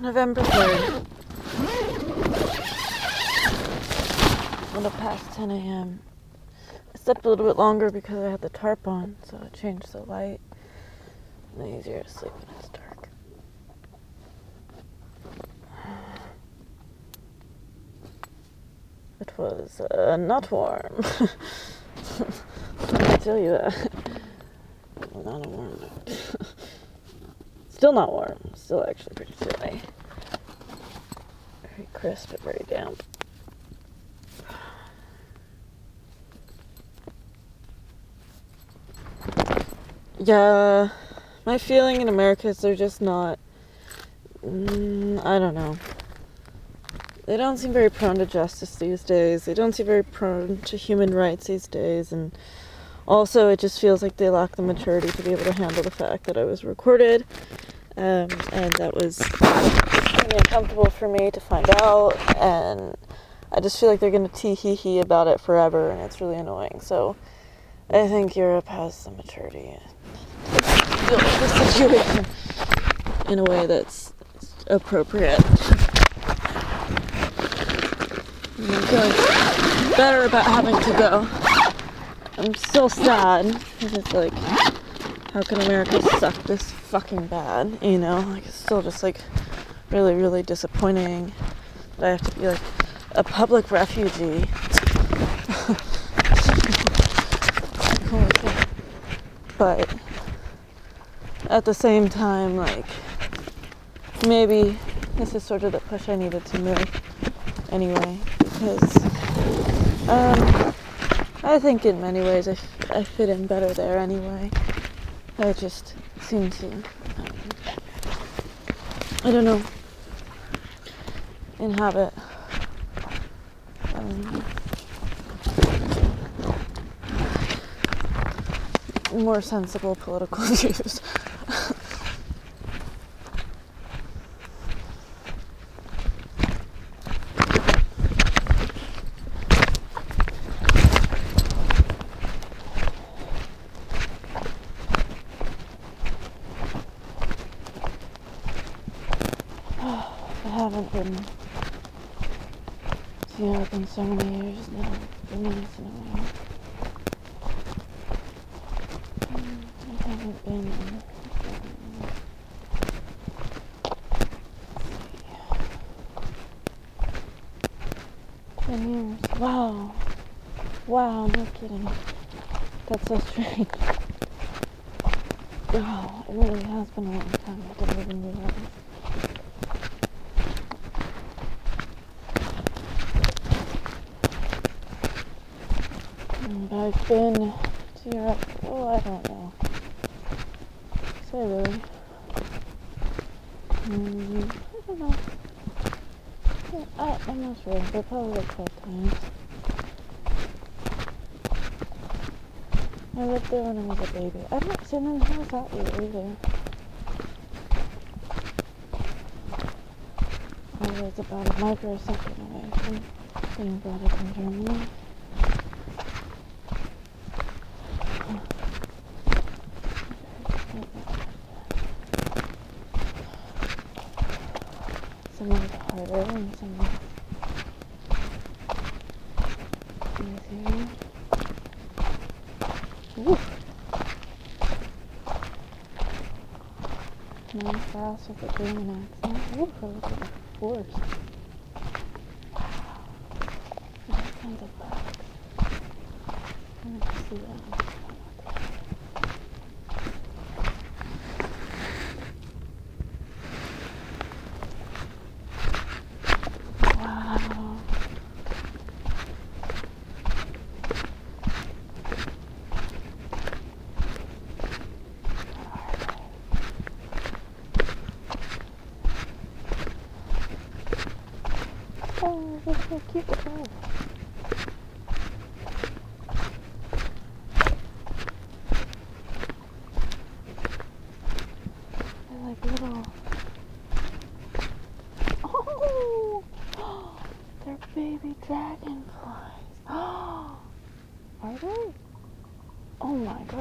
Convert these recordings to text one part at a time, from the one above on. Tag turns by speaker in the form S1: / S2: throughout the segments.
S1: November 3rd. A Little past 10 a.m. I slept a little bit longer because I had the tarp on, so I changed the light. It's easier to sleep when it's dark. It was uh, not warm. I tell you that. Not a warm note. Still not warm. Still actually pretty chilly. Very crisp but very damp. Yeah, my feeling in America is they're just not. Mm, I don't know. They don't seem very prone to justice these days. They don't seem very prone to human rights these days, and also it just feels like they lack the maturity to be able to handle the fact that I was recorded, um, and that was really uncomfortable for me to find out, and I just feel like they're gonna tee hee hee about it forever, and it's really annoying. So I think Europe has the maturity to deal with the situation in a way that's appropriate. I'm feeling better about having to go. I'm still sad it's like, how can America suck this fucking bad? You know, like it's still just like really, really disappointing that I have to be like a public refugee. But at the same time, like maybe this is sort of the push I needed to move anyway because um, I think in many ways I, f- I fit in better there anyway. I just seem to, um, I don't know, inhabit. Um, more sensible political views. I haven't been to Europe in so many years now. A while. Mm, I haven't been ten years. Wow. Wow, no kidding. That's so strange. Wow, it really has been a long time. I didn't even realize. But I've been to Europe, oh, I don't know. Really. Mm, I don't know. I, I'm not sure, but probably like 12 times. I lived there when I was a baby. I've not seen them how about you either. I was about a microsecond away from being brought up in Germany. Some of it harder and some of it easier. Woo. Nice fast with a German accent. Woo, I look like a horse.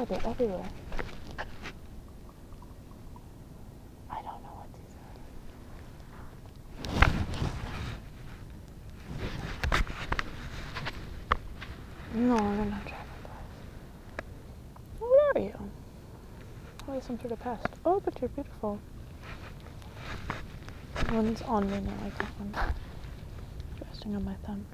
S1: Oh, they're everywhere. I don't know what these are. No, they're not dragonflies. What are you? Oh, some sort of pest. Oh, but you're beautiful. One's on me now, I got one. Resting on my thumb.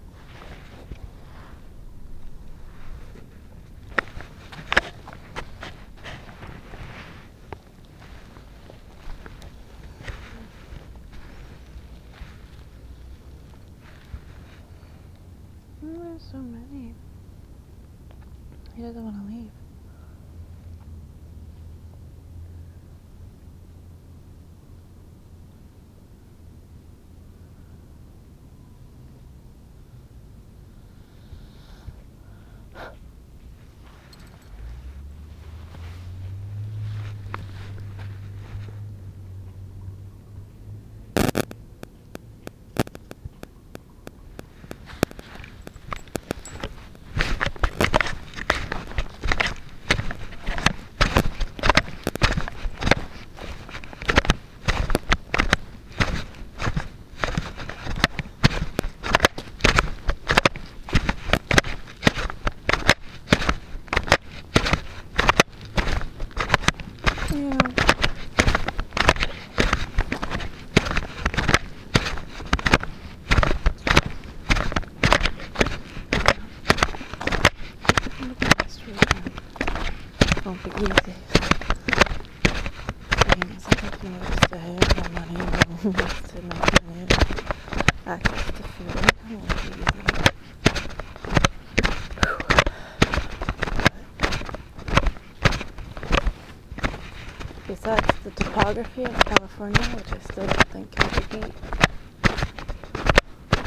S1: The topography of California, which I still don't think can be beat.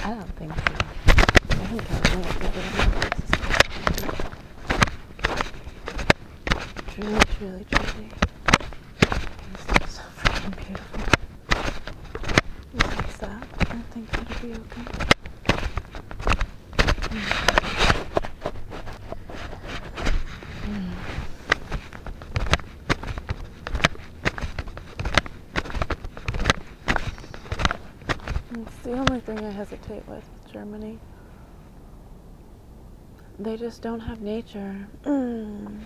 S1: I don't think so. I think California is better than other places. Truly, truly, truly. It's so freaking beautiful. Besides that, I think it'll be okay. Mm. It's the only thing Hesitate with with Germany. They just don't have nature. Mm.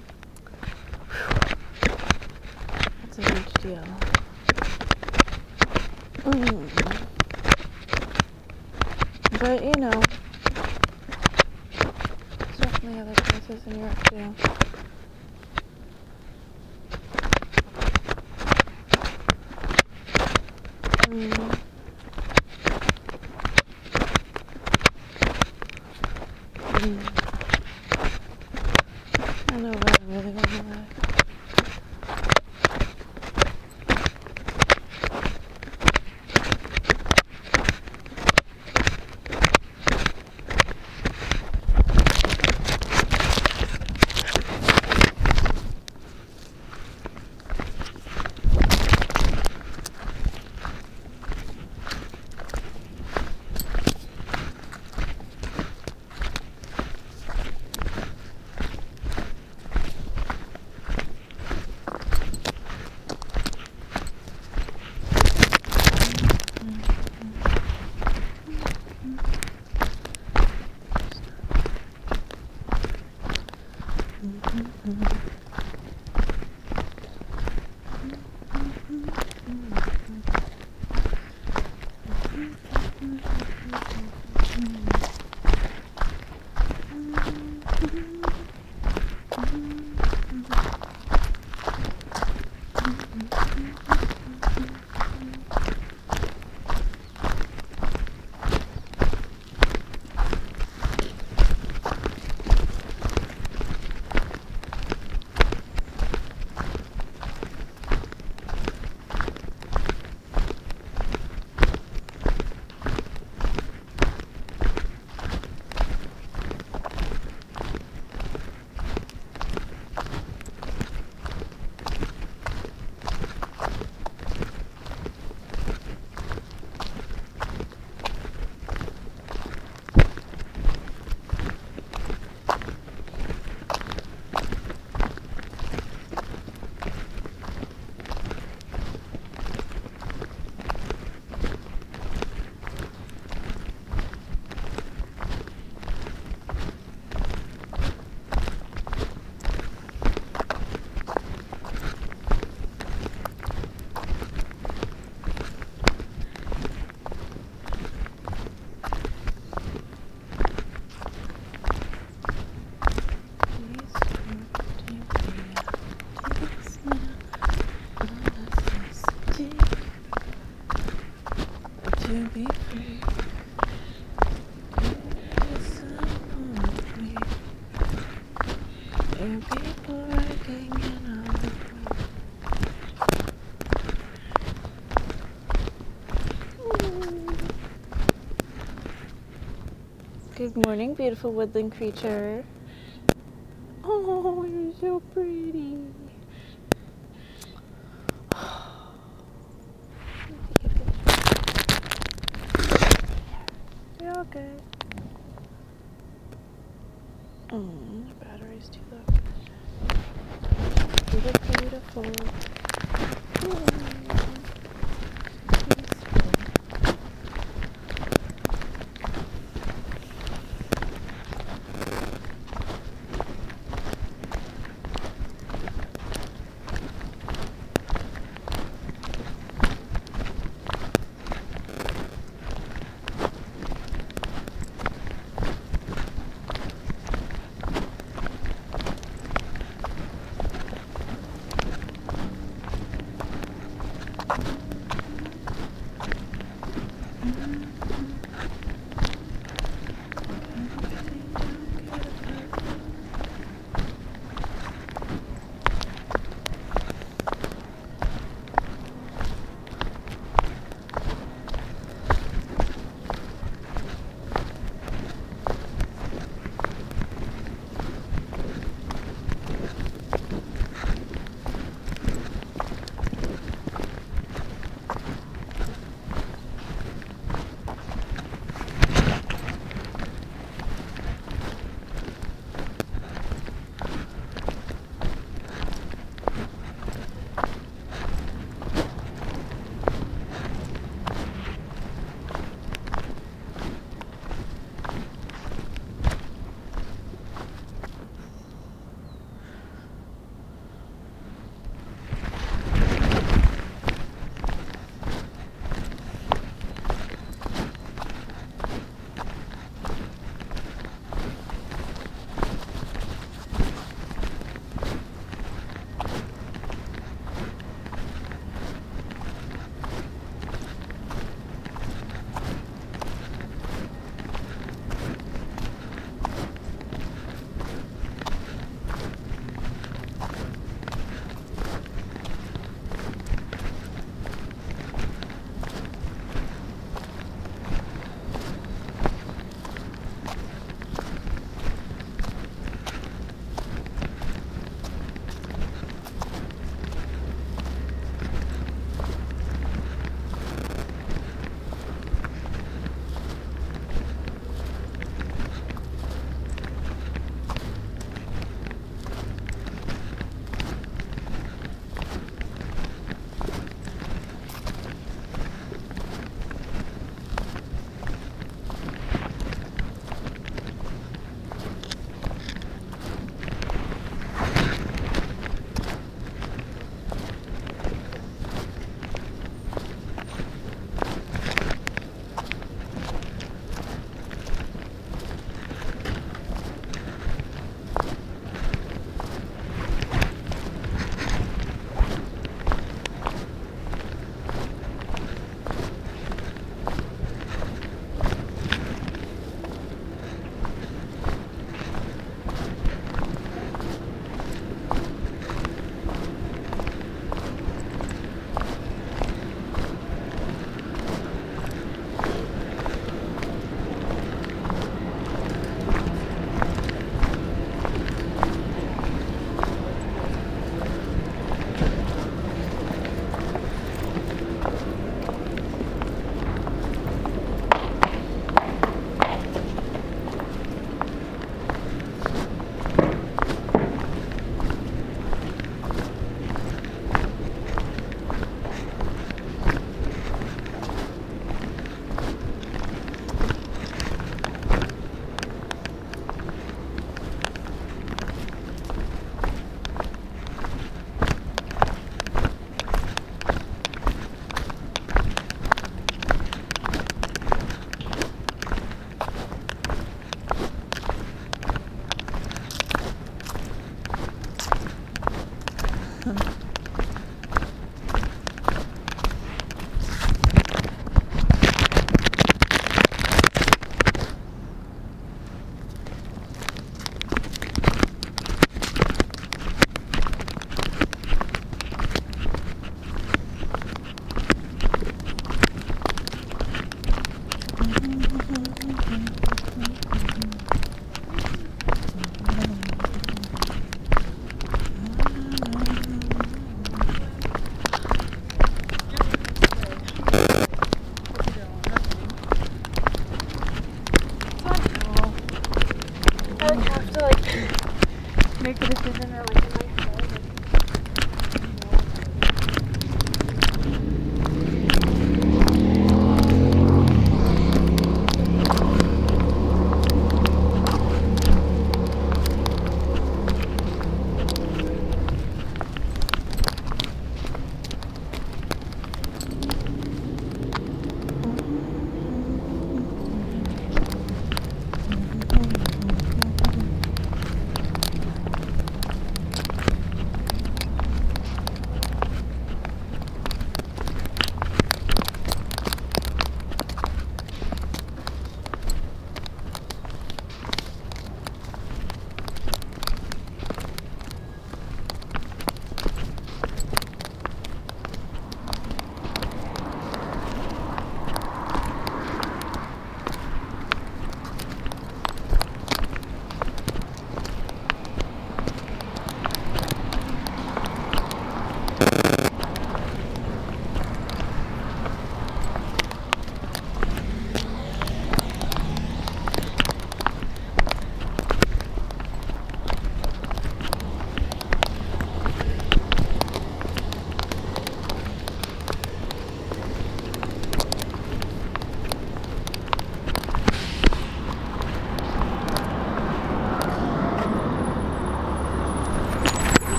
S1: That's a huge deal. Mm. But you know, there's definitely other places in Europe too. Good morning, beautiful woodland creature. Oh, you're so pretty.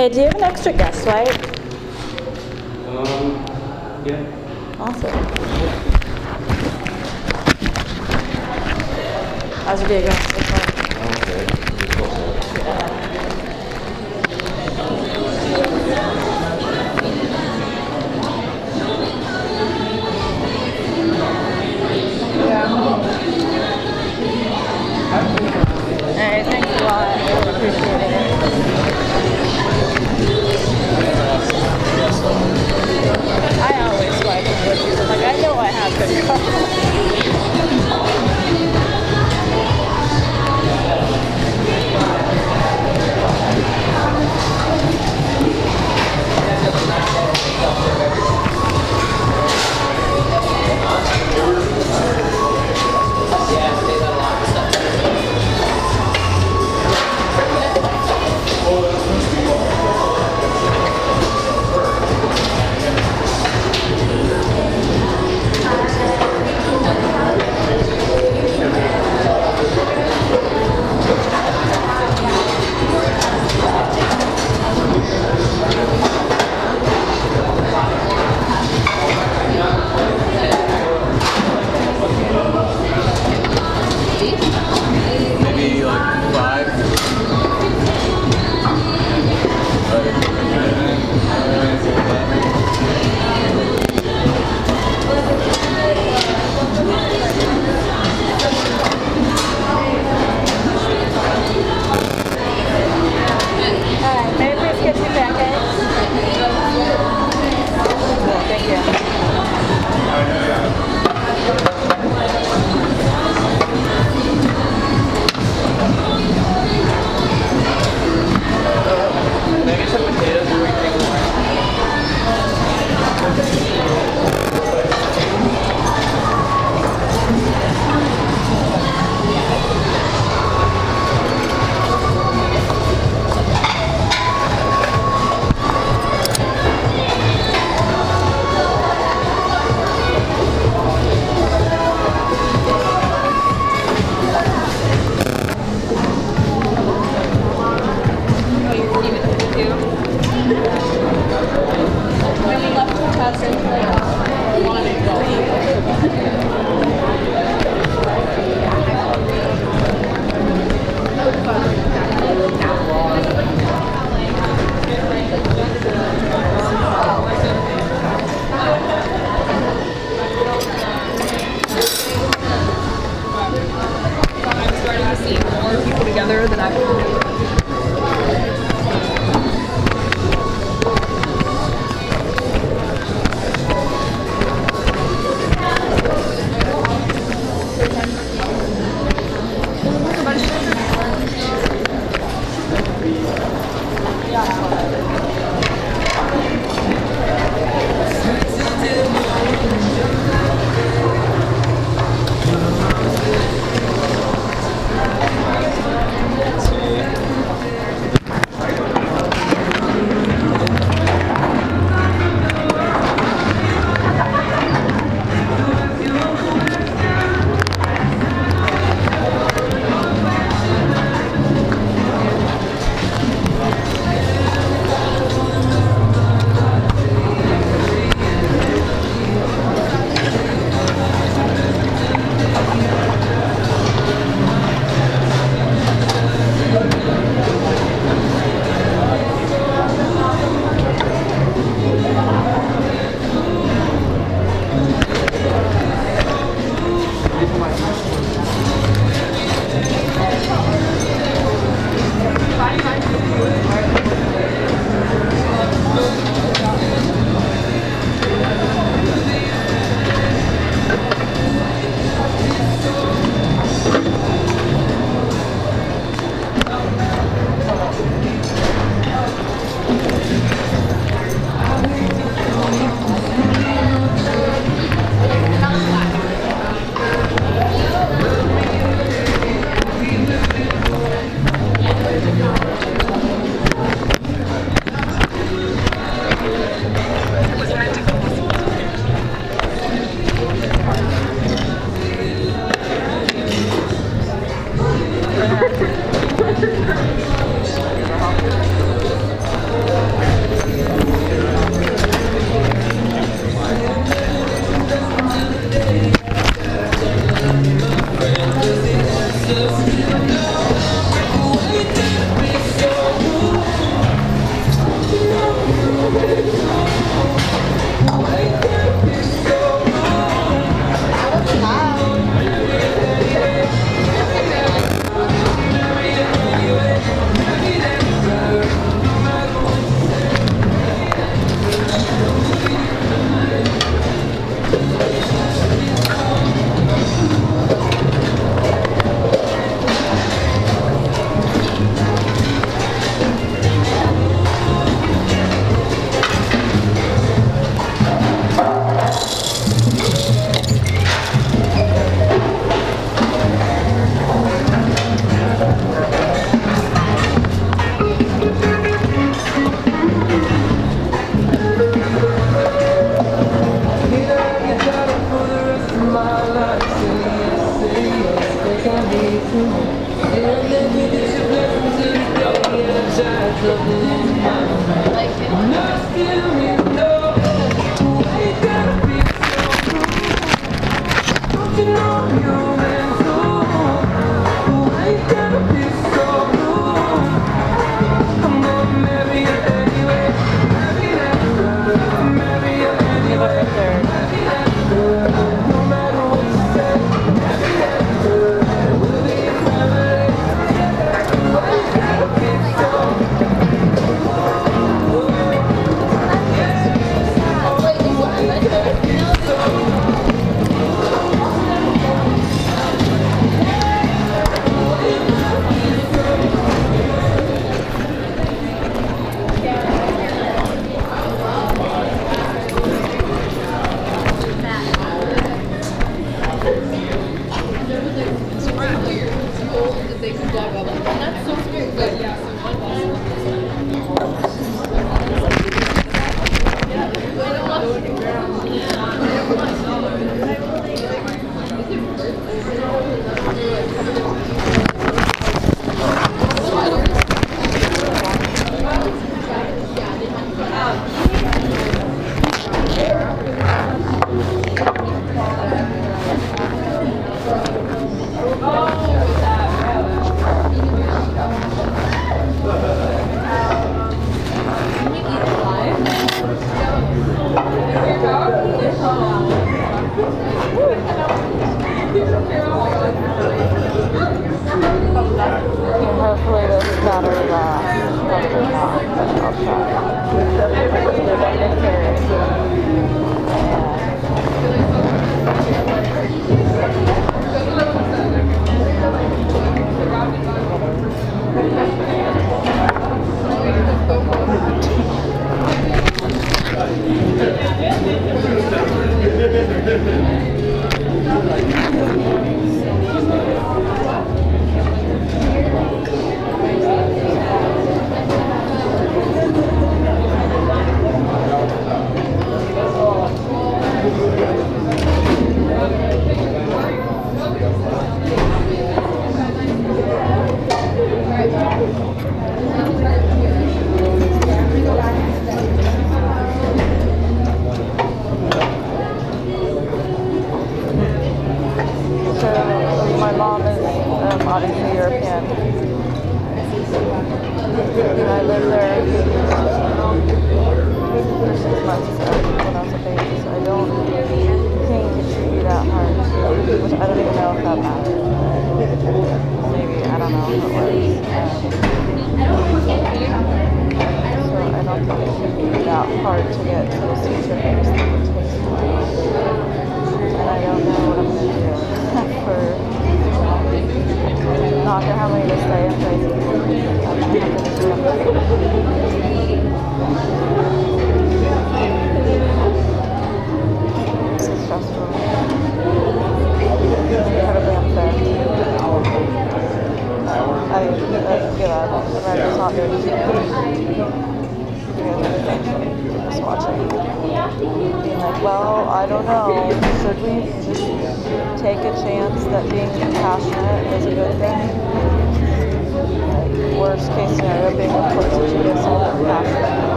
S1: Hey, do you have an extra guest light?
S2: Um, yeah.
S1: Awesome. How's your day going?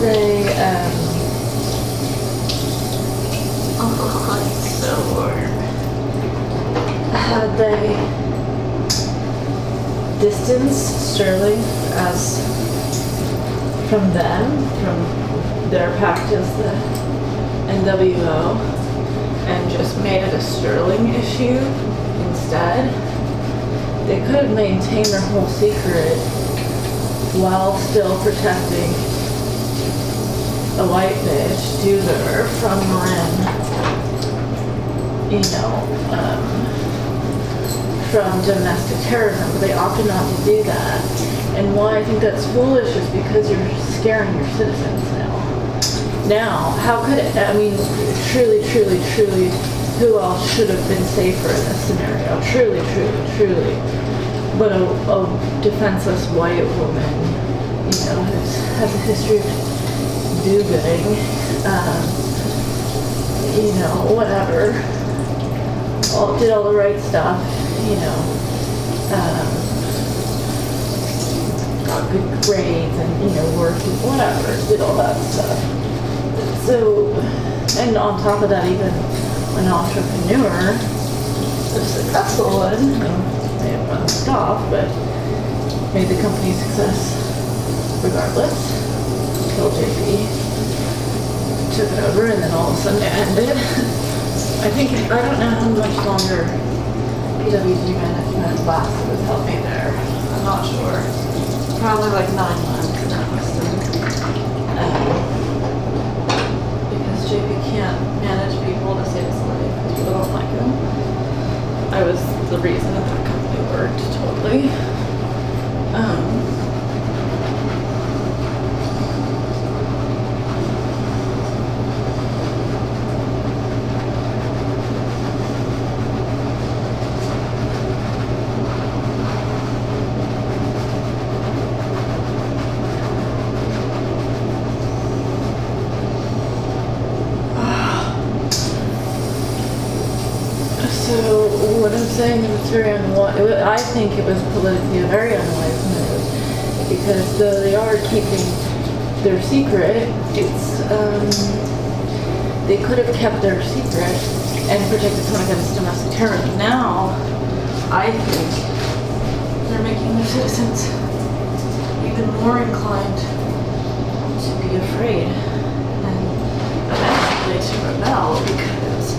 S1: they um oh it's so warm had they distanced Sterling as from them from their pact as the NWO and just made it a Sterling issue instead? They could have maintained their whole secret while still protecting a white bitch, Duther, from Marin, you know, um, from domestic terrorism, they opted not to do that. And why I think that's foolish is because you're scaring your citizens now. Now, how could it, I mean, truly, truly, truly, who else should have been safer in this scenario? Truly, truly, truly. But a, a defenseless white woman, you know, who's, has a history of do-gooding, um, you know, whatever. All, did all the right stuff, you know. Um, got good grades and, you know, worked, whatever, did all that stuff. So, and on top of that, even an entrepreneur, a successful one, I mean, may have run but made the company success regardless JP took it over and then all of a sudden it ended. I think, I don't know how much longer PWG management lasted without me there. I'm not sure. Probably like nine months most. Um, because JP can't manage people to save his life because people don't like him. I was the reason that that company worked totally. Um, So what I'm saying is it's unwise. I think it was politically a very unwise move because though they are keeping their secret, it's um, they could have kept their secret and protected someone against domestic terrorism. Now, I think they're making their citizens even more inclined to be afraid and eventually to rebel because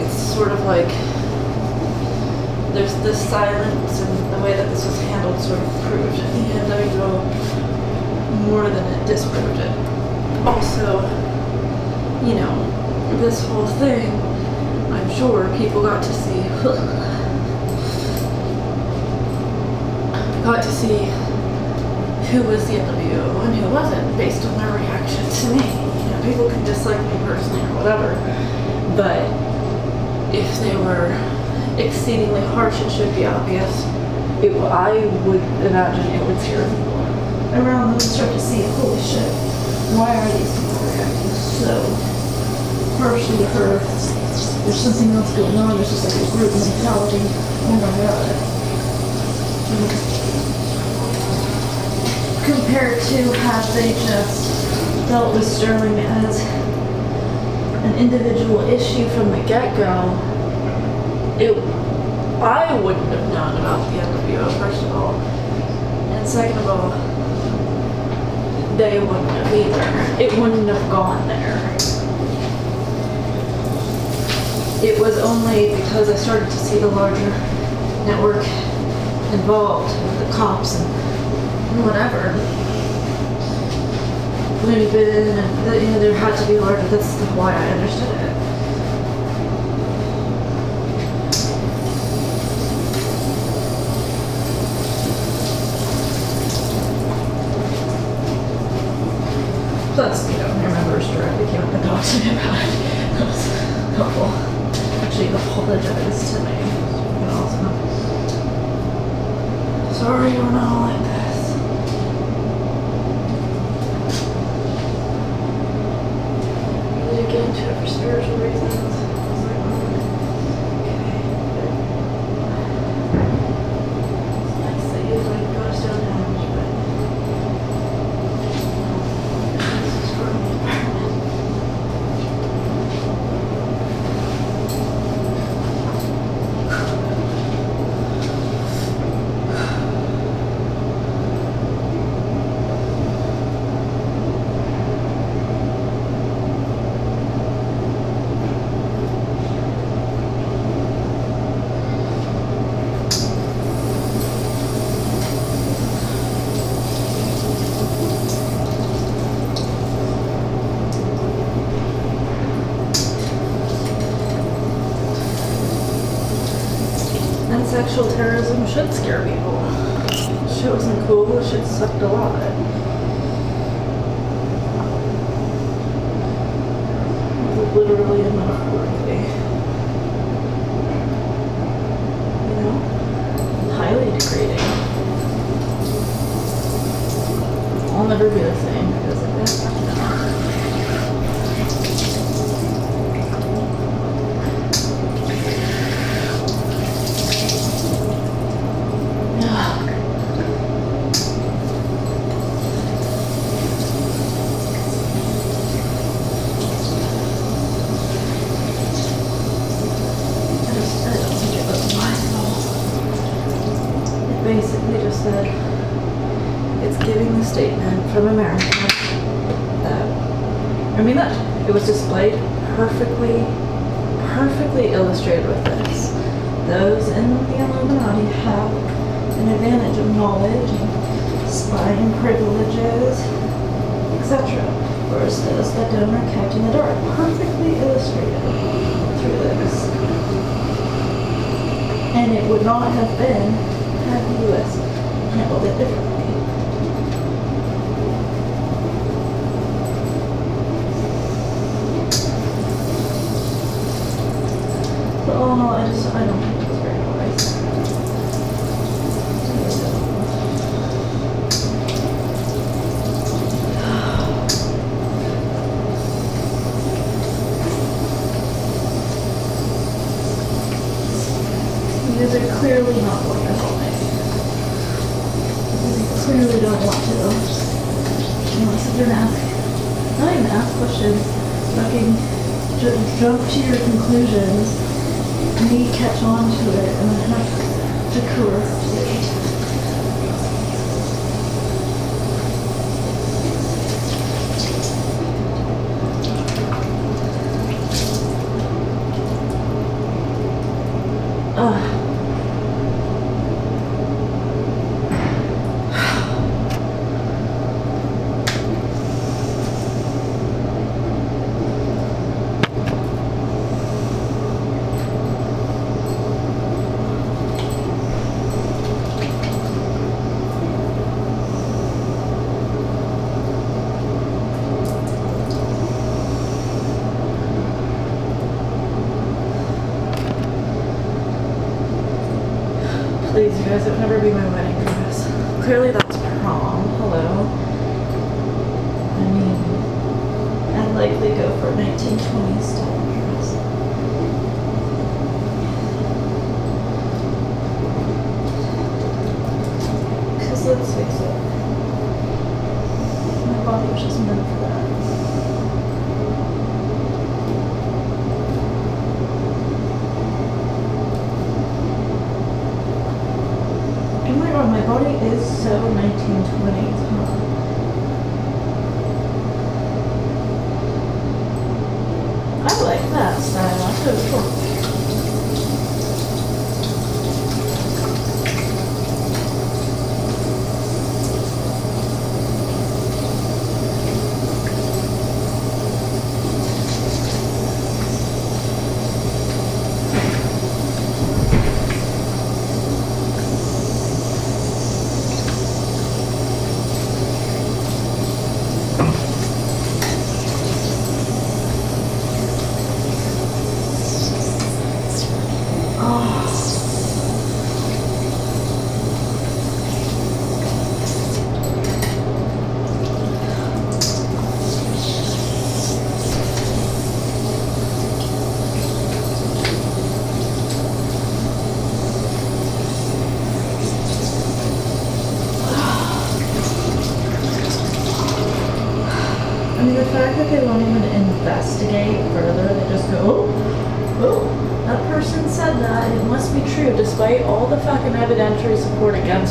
S1: it's sort of like there's this silence and the way that this was handled sort of proved the NWO more than it disproved it. Also, you know, this whole thing, I'm sure people got to see got to see who was the NWO and who wasn't based on their reaction to me. You know, people can dislike me personally or whatever, but if they were exceedingly harsh, it should be obvious. It, I would imagine it would scare people around them start to see, holy shit, why are these people reacting so partially her, there's something else going on, there's just like a group mentality. Oh my god. Compared to had they just dealt with Sterling as an individual issue from the get-go, it, I wouldn't have known about the NWO, first of all. And second of all, they wouldn't have either. It wouldn't have gone there. It was only because I started to see the larger network involved with the cops and whatever. Looney Bin and the, you know, there had to be larger, that's why I understood it. Plus, you know, I remember directly came up and talked to me about it. That was helpful. Actually, apologized to me. You know, also. Sorry we're not all like this. Really get into it for spiritual reasons. I was like, okay. It's nice that you like go to Stonehenge, but this is for the environment. And sexual terrorism should scare people. Shit wasn't cool, the shit sucked a lot. Literally and metaphorically. You know? Highly degrading. I'll never be the same because of that. I just, I don't think it was wise at all. It basically just said, it's giving the statement from America that, I mean, that, it was displayed perfectly, perfectly illustrated with this. Those in the Illuminati have an advantage of knowledge, and spying privileges, etc. Whereas those that don't are kept in the dark. Perfectly illustrated through this. And it would not have been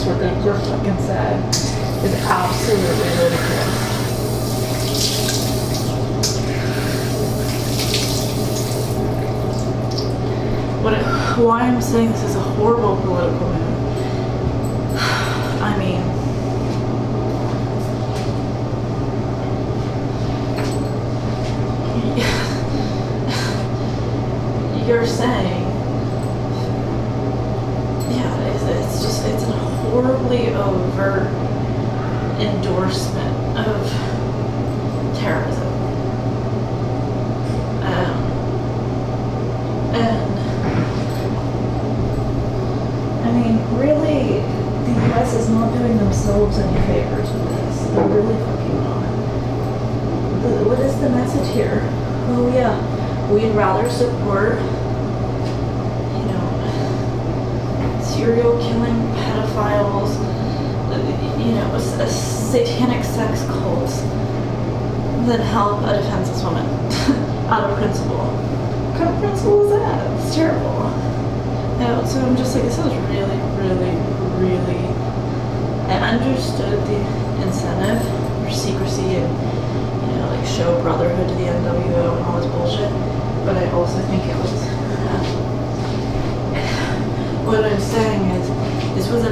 S1: What they just fucking sad is absolutely ludicrous. What, why I'm saying this is a horrible political move.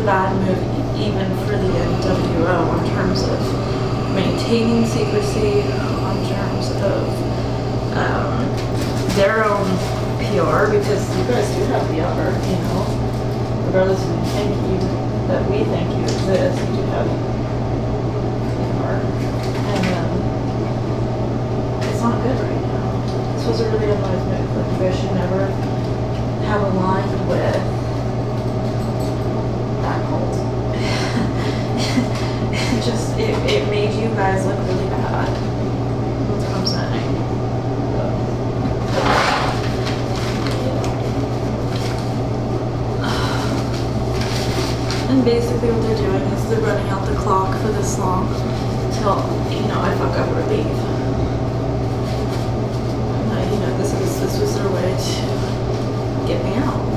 S1: bad move even for the NWO in terms of maintaining secrecy, uh, in terms of um, their own PR, because you guys do have the upper, you know, regardless of the think you, that we think you exist, you do have guys look really bad. What I'm saying. And basically what they're doing is they're running out the clock for this long till, you know, I fuck up or leave. And, you know, this, is, this was their way to get me out.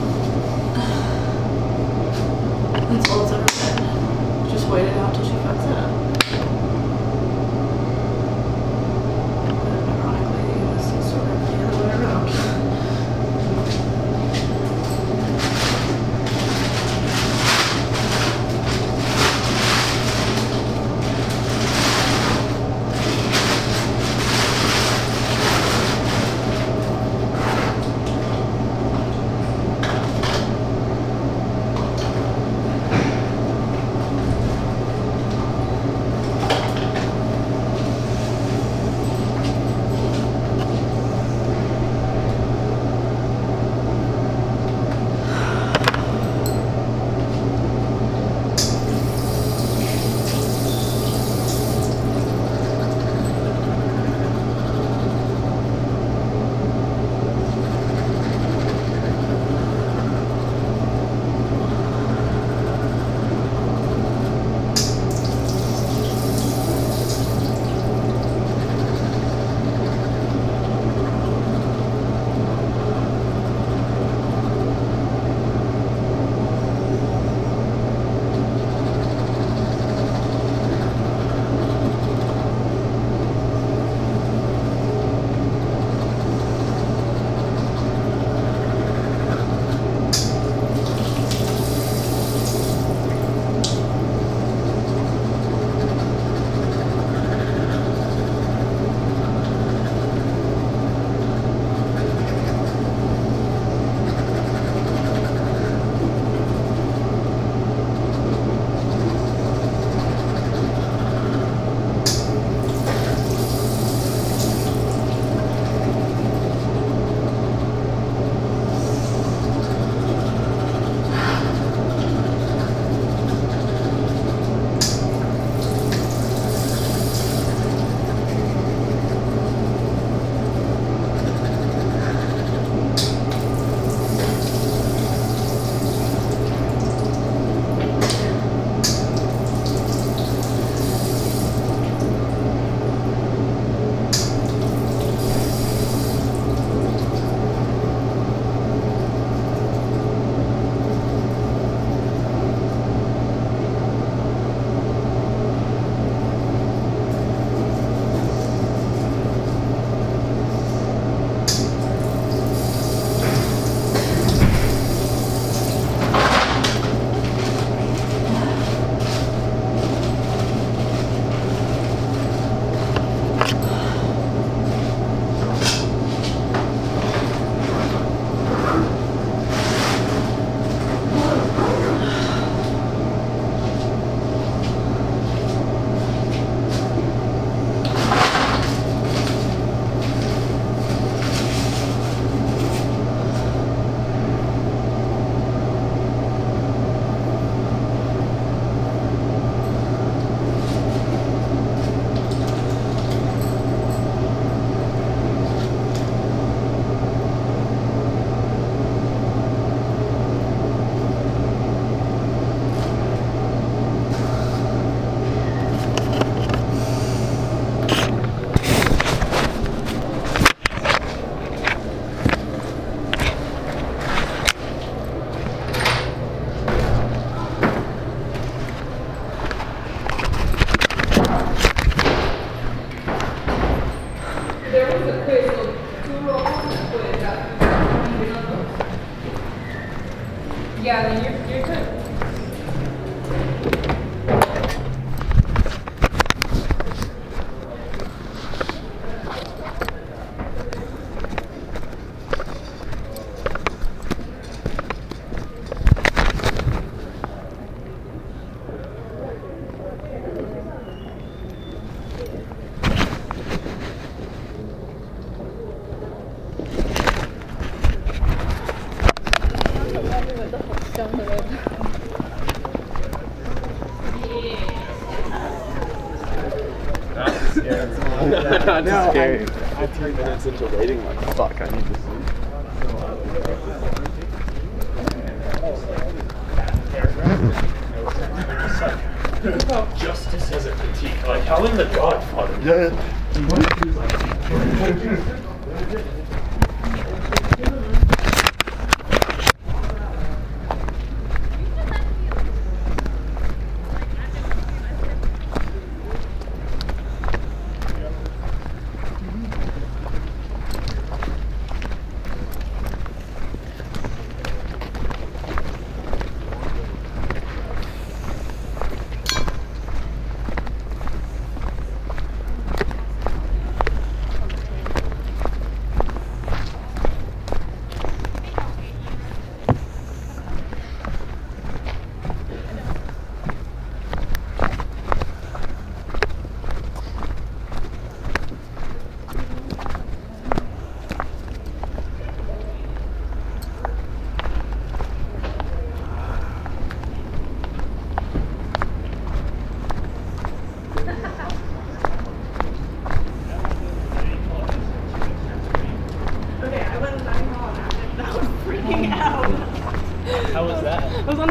S3: no, I, I three minutes into waiting.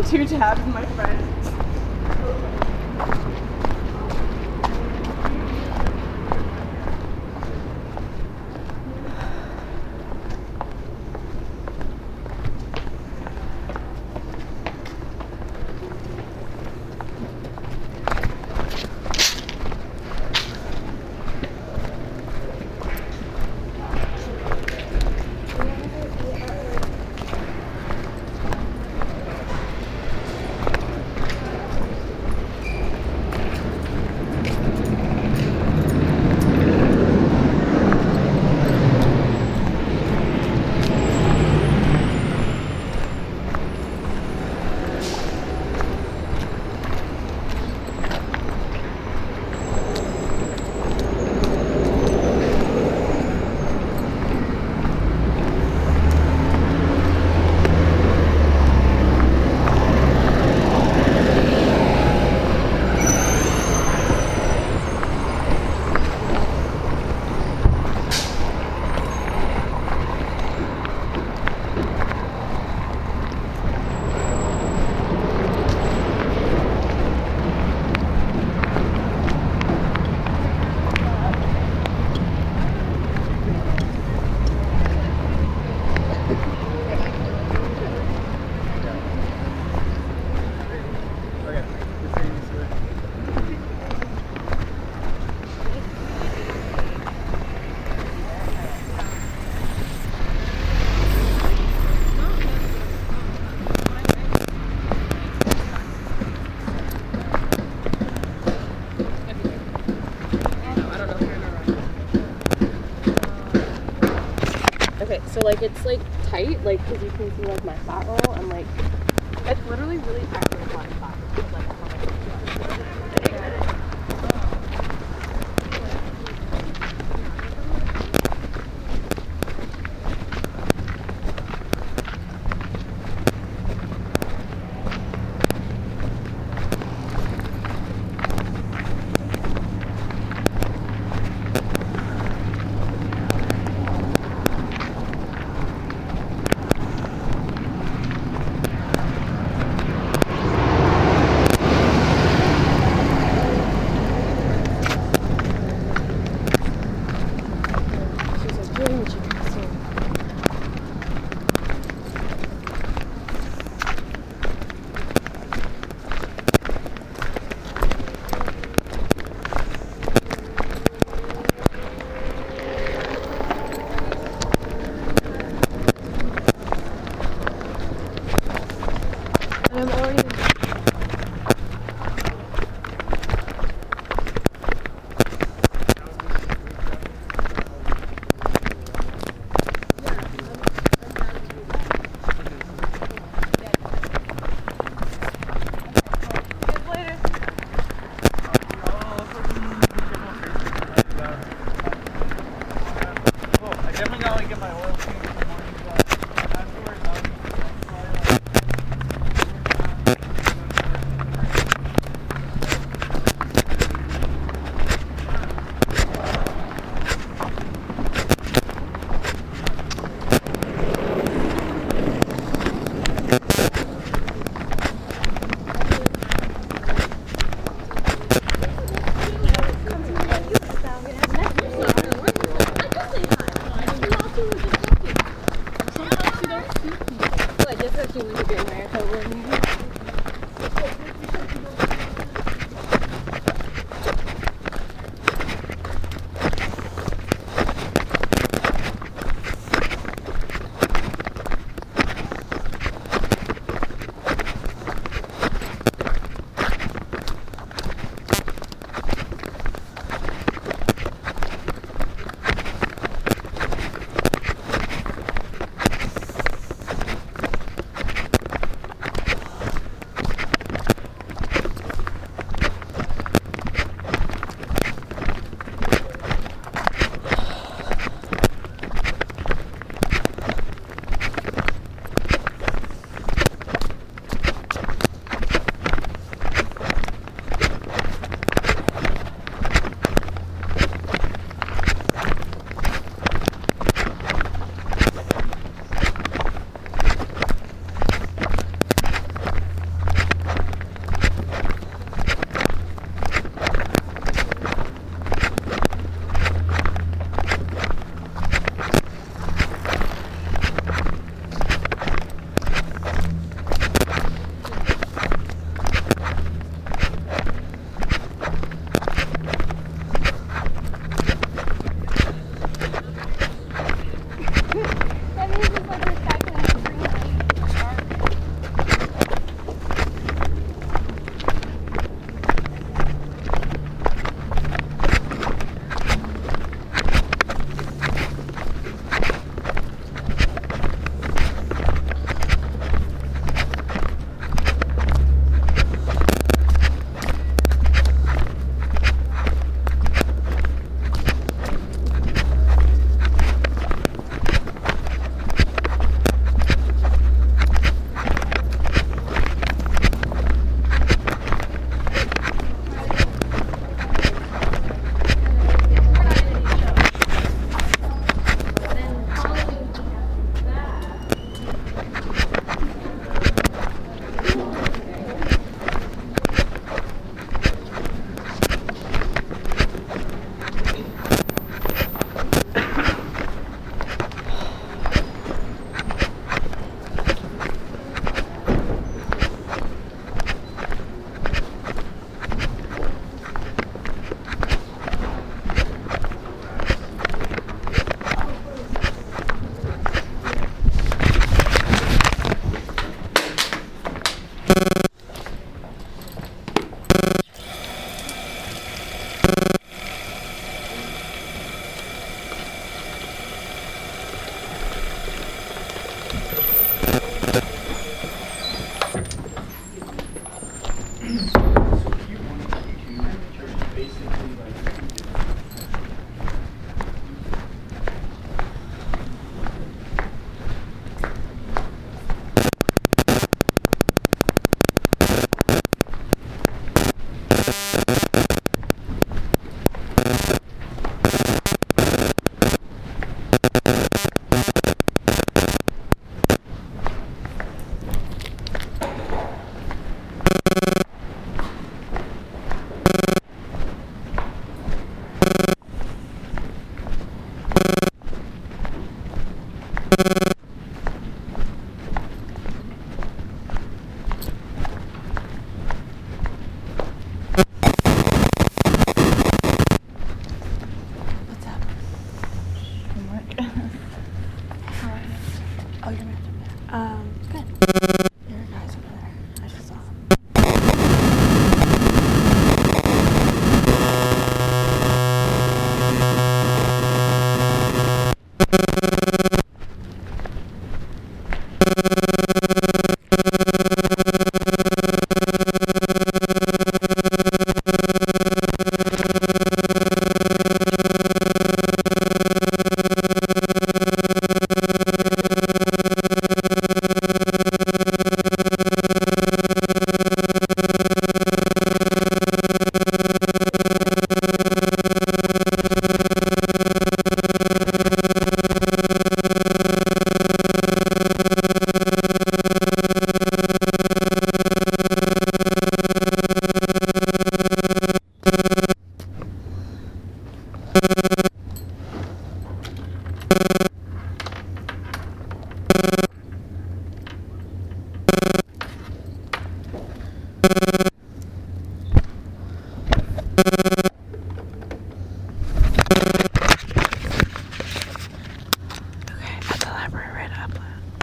S4: two tabs, my friend. like it's like tight, like because you can see like my fat roll. And
S1: I'm already